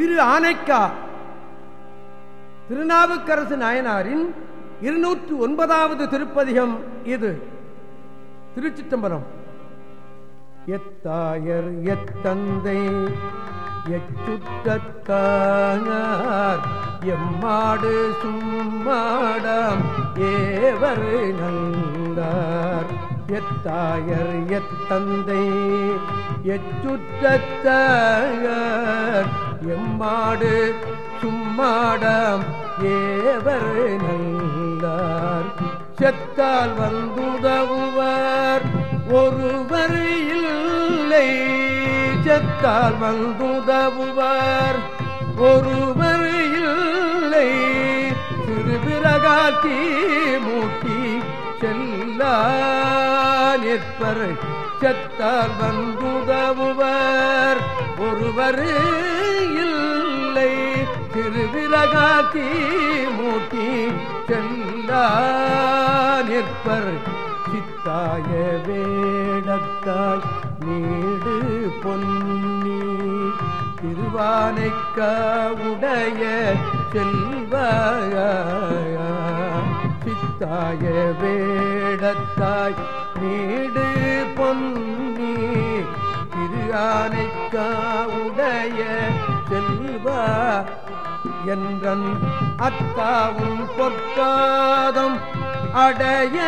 திரு ஆனைக்கா. திருநாவுக்கரசு நாயனாரின் இருநூற்று ஒன்பதாவது திருப்பதிகம் இது. திருச்சிட்டம்பரம் எத்தாயர் எத்தந்தை எச்சுட்டார் எம்மாடு சும்மாடாம் ஏவர் நந்தார். எத்தாயர் எத்தந்தை எச்சுட்டார் எம்மாடு சும்மாடம் ஏவர் நல்லார். செத்தால் வந்துதவுவர் ஒருவர் இல்லை. செத்தால் வந்துதவுவர் ஒருவர் இல்லை. திருவிரகாட்டி மூட்டி செல்ல நிற்பர் செத்தால் வந்துதவுவர். ஒருவர் இல்லை. திருவிரகாட்டி மூட்டி செல்ல நிற்பர். சித்தாய வேடத்தாய் நீடு பொன்னி. திருவானைக்க உடைய செல்வாய சித்தாய வேடத்தாய் நீடு பொன்னி திரு ஆனைக்காவுடைய செல்வா என்றன் அத்தாவும் பொற்காதம் அடைய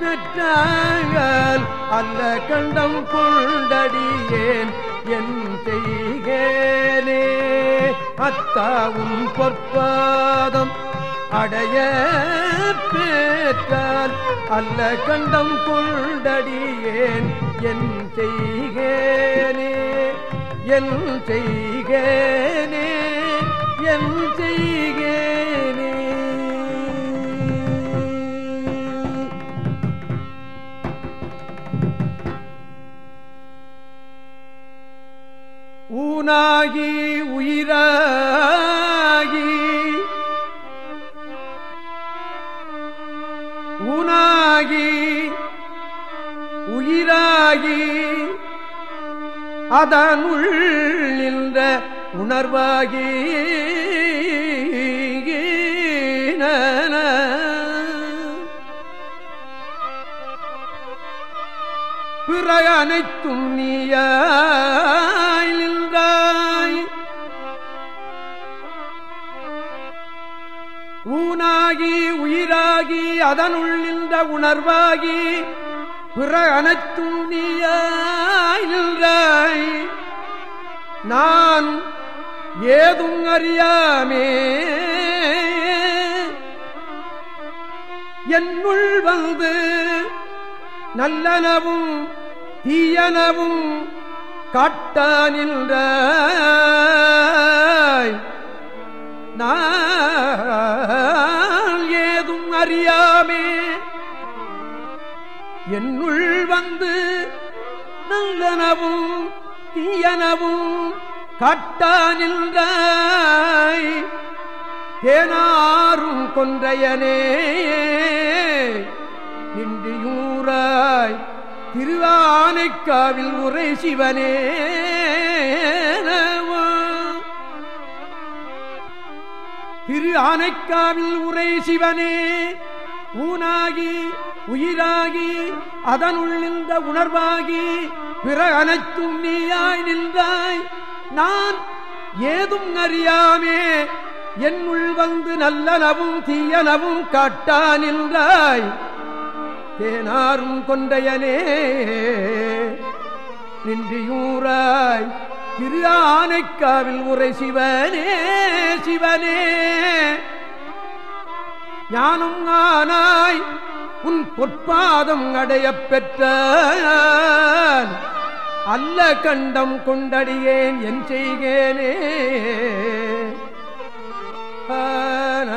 பெற்றால் அல்ல கண்டம் கொண்டடியேன் என் செய்கேனே. அத்தாவும் பொற்பாதம் அடைய பெற்றால் அல்ல கண்டம் கொண்டடியேன். என் செய்கேனே என் செய்கேனே என் செய்கேனே. ஊனாகி உயிரா உயிராகி அதனுள் நின்ற உணர்வாகி பிற அனைத்தும் நீயாய் நின்றாய். ஊனாகி உயிராகி அதனுள் நின்ற உணர்வாகி பிற அனைத்தும் நீயாய் நான் ஏதும் அறியாமே. என்னுள் வந்து நல்லனவும் தீயனவும் காட்ட நின்ற நான் ஏதும் அறியாமே. என்னுள் வந்து நல்லனவும் தீயனவும் காட்டா நின்றாய். தேனாரும் கொன்றையனே நின்றியூராய். திருவானைக்காவில் உரை சிவனே திரு ஆனைக்காவில் உரை சிவனே ஊனாகி உயிராகி அதனுள் நின்ற உணர்வாகி பிற அனைத்தும் நீயாய் நின்றாய். நான் ஏதும் அறியாமே என்னுள் வந்து நல்லனவும் தீயனவும் காட்டா நின்றாய். தேனாரும் கொண்டையனே நின்றியூராய். திரு ஆனைக்காவில் உரை சிவனே சிவனே. ஞானம் ஆனாய் உன் பொற்பாதம் அடைய பெற்ற அல்ல கண்டம் கொண்டடியேன் என் செய்கேனே. ஆன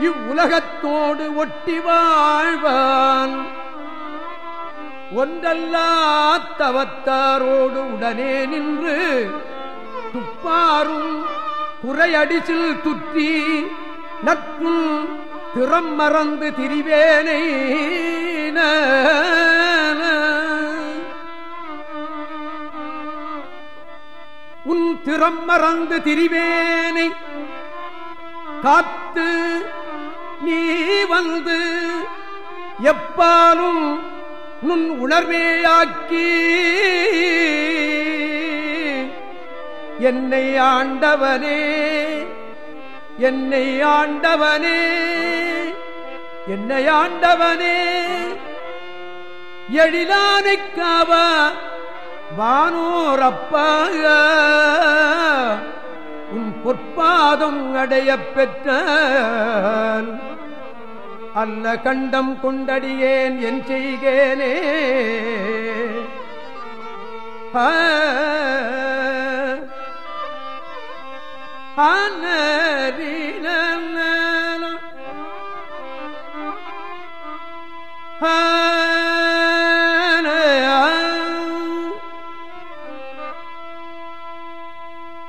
இவ்வுலகத்தோடு ஒட்டி வாழ்வான். ஒன்றல்லாத்தவத்தாரோடு உடனே நின்று துப்பாரும் குறையடிசில் துற்றி நட்பும் திறம் மறந்து திரிவேனை உன் திறம் மறந்து திரிவேனை காத்து நீ வந்து எப்பாலும் நுண் உணர்வேயாக்கி என்னை ஆண்டவனே என்னை ஆண்டவனே என்னை ஆண்டவனே. எழிலானைக்காவ வானோரப்பாக முற்பாதம் அடைய பெற்ற அல்ல கண்டம் கொண்டடியேன் என் செய்கேனே.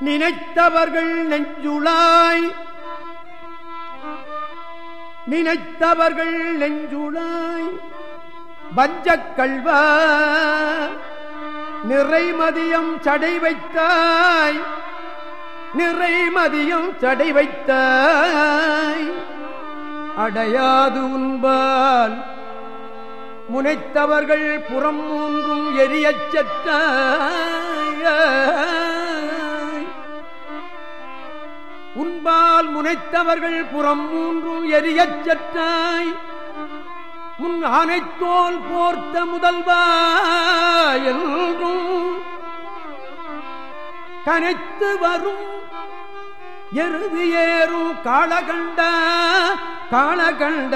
நினைத்தவர்கள் நெஞ்சுளாய். நினைத்தவர்கள் நெஞ்சுளாய். வஞ்சக்கல்வ நிறைமதியம் சடை வைத்தாய். நிறைமதியம் சடை வைத்தாய். அடையாது உண்பால் முனைத்தவர்கள் புறம் மூன்றும் எரியச் முன்பால் முனைத்தவர்கள் புறம் மூன்றும் எரியச் செற்றாய். முன் ஆனைத்தோல் போர்த்த முதல்வா என்றும் கனைத்து வரும் எருது ஏறும் காளகண்ட காளகண்ட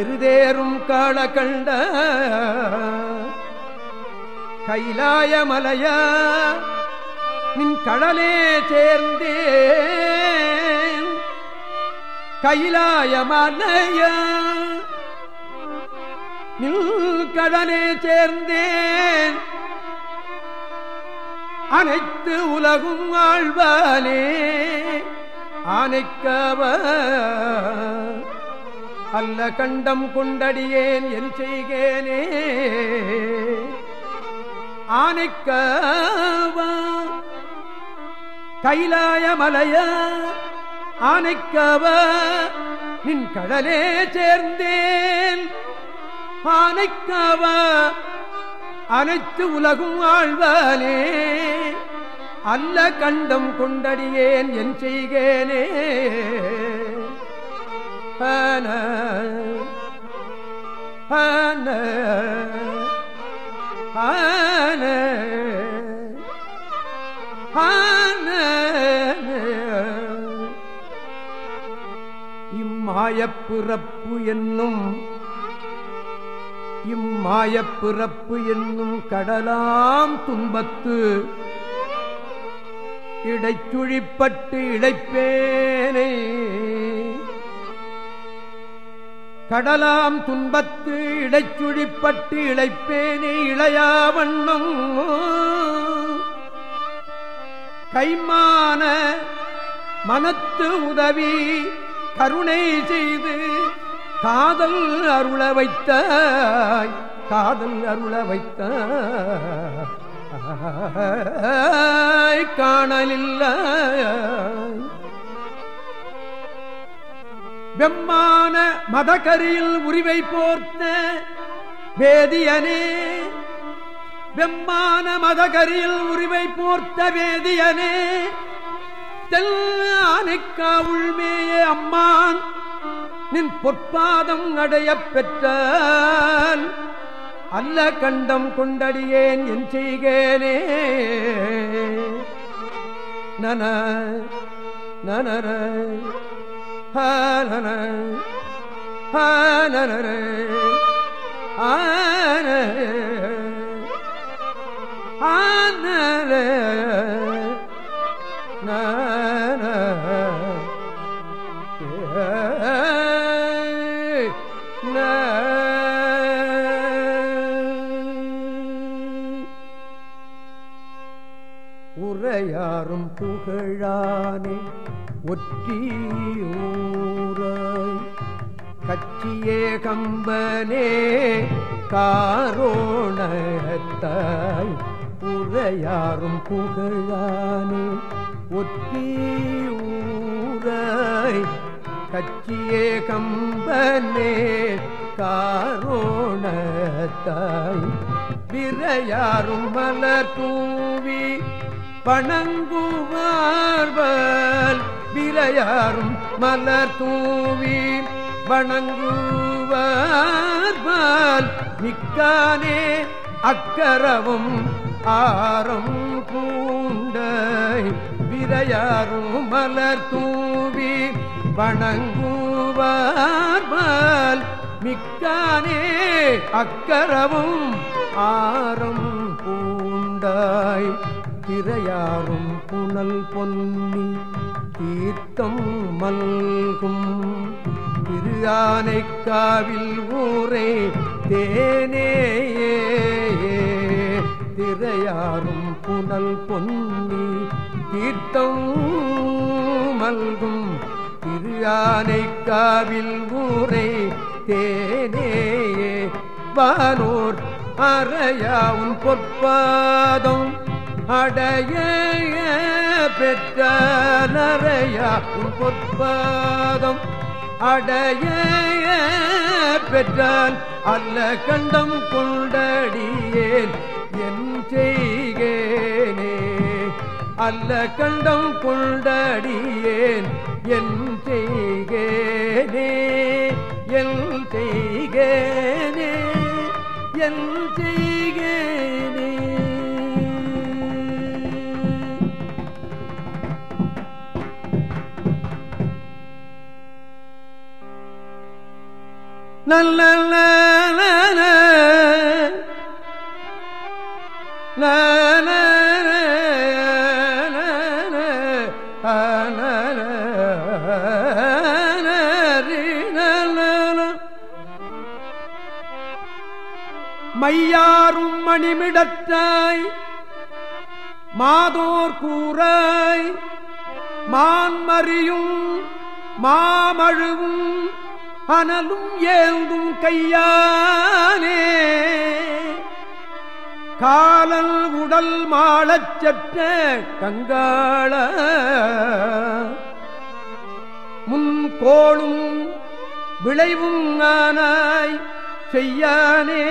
எருதேறும் காளகண்ட கைலாய மலையா நின் கடலே சேர்ந்தேன். கைலாய நில் கடலே சேர்ந்தேன். அனைத்து உலகும் ஆழ்வானே ஆனைக்கவ அல்ல கண்டம் கொண்டடியேன் என் செய்கேனே. ஆனைக்கவா கைலாய மலைய ஆனைக்கவ நின் கடலே சேர்ந்தேன். ஆனைக்கவ அனைத்து உலகும் ஆழ்வானே அல்ல கண்டம் கொண்டடியேன் என் செய்கேனே. ஆன ஆன ஹன. இம்மாயப்பிறப்பு என்னும் இம்மாயப்பிறப்பு என்னும் கடலாம் துன்பத்து இடைச்சுழிப்பட்டு இழைப்பேனே. கடலாம் துன்பத்து இடைச்சுழிப்பட்டு இழைப்பேனே இளையாவண்ணம் கைமான மனத்து உதவி கருணை செய்து காதல் அருள வைத்த காதல் அருள வைத்த காணலில்ல வெம்மான மதகரியில் உரிவை போர்த்த வேதியனே வெம்மான மதகரியில் உரிமை போர்த்த வேதியனே தெல்லானைக்காவுள்மேய அம்மான் நின் பொற்பாதம் அடைய பெற்ற அல்ல கண்டம் கொண்டடியேன் என் செய்கேனே. நன நனர ஹன ஹனர ஆன ஆனலே. உரையாறும் புகழானே ஒற்றியூராய் கச்சியே கம்பனே காரோணத்தாய் யாரும் புகழானே. ஒற்றி ஒற்றியூராய் கச்சியே கம்பனே காரோணத்தாய் விரையாரும் மலர் தூவி வணங்குவார்வல். விரையாரும் மலர் தூவி வணங்குவார்வல். மிக்கானே அக்கரவும் ஆரம் பூண்ட விரையாரும் மலர் தூவி வணங்குவார்பால் மிக்கானே அக்கரவும் ஆரம் பூண்டாய் திரையாரும் புனல் பொன்னி தீர்த்தம் மல்கும். திரு ஆனைக்காவில் ஊரே தேனேயே. திரையாரும் புனல் பொன்னி தீர்த்தம் மல்கும். திருயானை காவில் ஊரை தேனேயே வானோர் அறையாவும் பொற்பாதம். அடைய பெற்ற நரையாவும் பொற்பாதம். அடைய பெற்றால் அல்ல கண்டம் கொண்டடியேன். என் செய்கேனே. அல்ல கண்டம் கொண்டடியேன் என் செய்கேனே. என் செய்கேனே. என் செய்கேனே. நல்ல மையாரும் மணிமிடத்தாய் மாதோர் கூறாய் மான்மறியும் மாமழுவும் அனலும் ஏந்தும் கையானே. காலல் உடல் மாளச் செற்ற கங்காள. முன்கோளும் விளைவும் ஆனாய் செய்யானே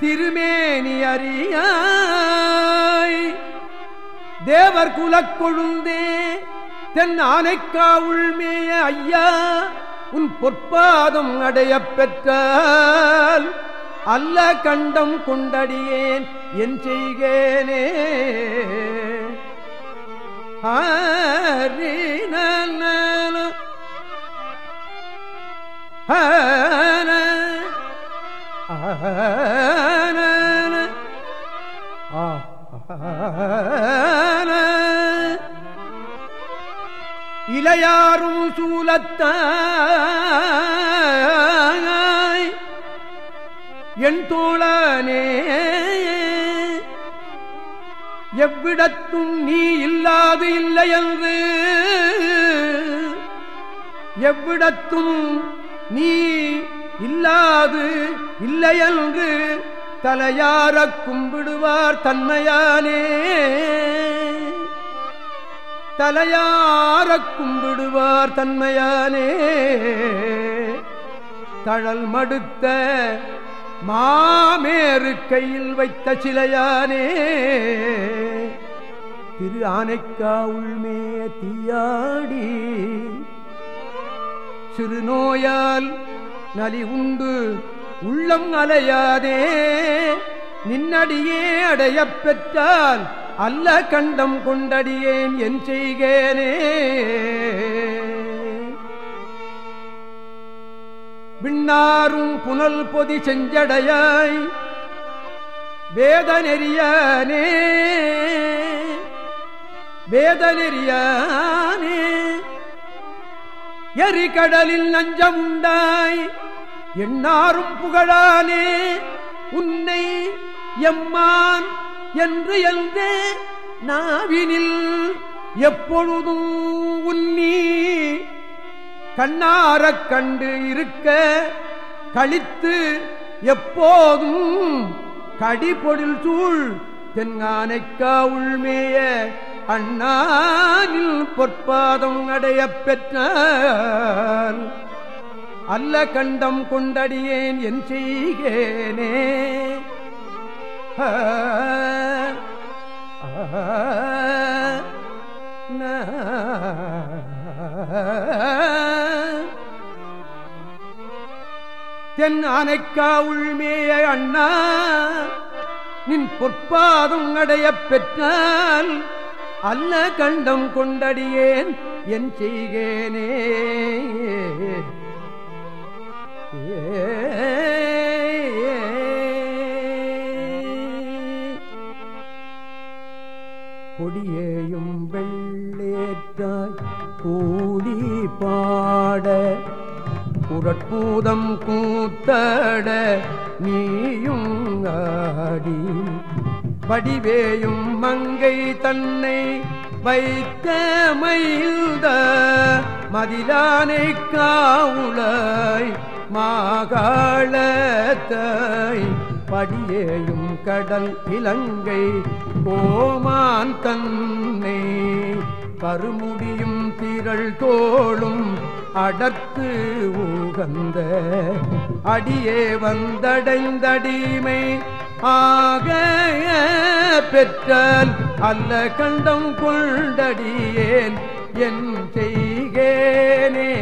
திருமேனி அறியாய். தேவர் குலக் கொழுந்தே தென் ஆனைக்காவுள் மேய ஐயா உன் பொற்பாதம் அடைய பெற்றால் அல்ல கண்டம் கொண்டடியேன் என் செய்கேனே. இளையாரும் சூலத்தான் என் தோழனே எவ்விடத்தும் நீ இல்லாது இல்லை என்று எவ்விடத்தும் நீ இல்லாது இல்லை என்று தலையார கும்பிடுவார் தன்மையானே. தலையார கும்பிடுவார் தன்மையானே. தழல் மடுத்த மாமேறு கையில் வைத்த சிலையானே. திரு ஆனைக்கா உள்மே தீயாடி சிறு நோயால் நலி உண்டு உள்ளம் அலையாதே. நின்னடியே அடையப் பெற்றால் அல்ல கண்டம் கொண்டடியேன் என் செய்கேனே. இன்னாரும் புனல் பொதி செஞ்சடையாய். வேத நெறியானே வேத நெறியானே எரிகடலில் நஞ்சம் உண்டாய். எண்ணாரும் புகழானே உன்னை எம்மான் என்று எழுந்தே நாவினில் எப்பொழுதும் உன்னி கண்ணாரக் கண்டு இருக்க கழித்து எப்போதும் கடிபொடில் சூழ் தென்கானைக்கா உள்மேய அண்ணானில் பொற்பாதம் அடைய பெற்ற அல்ல கண்டம் கொண்டடியேன் என் செய்கேனே ஆ தென் அணைக்கா உள்மேய அண்ணா நின் பொற்பாதம் அடைய பெற்றால் அல்ல கண்டம் கொண்டடியேன் என் செய்கேனே. ஏ குரட்பூதம் கூத்தட நீயும் ஆடி. வடிவேயும் மங்கை தன்னை வைத்த மயில்த மதிலானை காவுளாய் மாகாளத்தாய் படியேயும் கடல் இலங்கை கோமான் தன்னை கருமுடியும் திரள் தோளும் அடர்த்து ஊகந்த அடியே வந்தடைந்தடிமை. ஆக பெற்றால் அல்ல கண்டம் கொண்டடியேன். என் செய்கேனே